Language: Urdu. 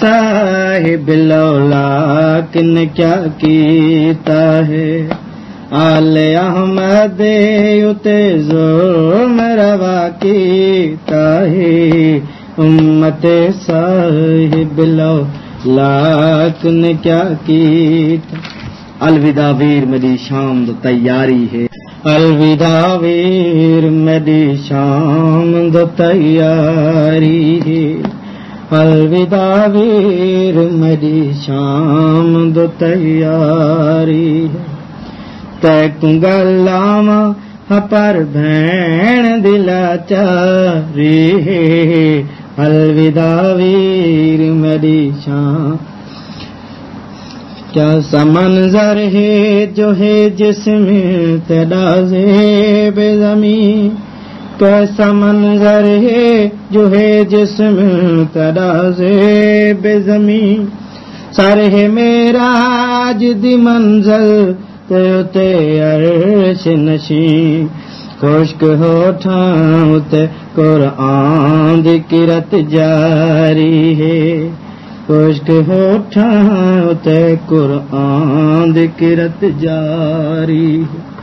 صاحب لولا کن کیا کیتا ہے؟ آل احمد اتے ظلم روا کیتا ہے۔ امت صاحب لولا کن کیا کیتا الوداع ویر میری شام دو تیاری ہے۔ الوداع ویر میری شام دو تیاری ہے۔ الوداع ویر میری شام دو تیاری تک گلاوا پر بہن دلا چاری الوداع ویر میری شام۔ کیا سمنظر ہے جو ہے جس میں تدازے بے زمین۔ کیسا منظر ہے جو ہے جسم تراز بے زمین۔ سر ہے میرا جدی منزل، تے عرش نشین۔ خشک ہو ٹھاؤتے قرآن کرت جاری ہے۔ خشک ہو ٹھاؤتے قرآن کرت جاری ہے۔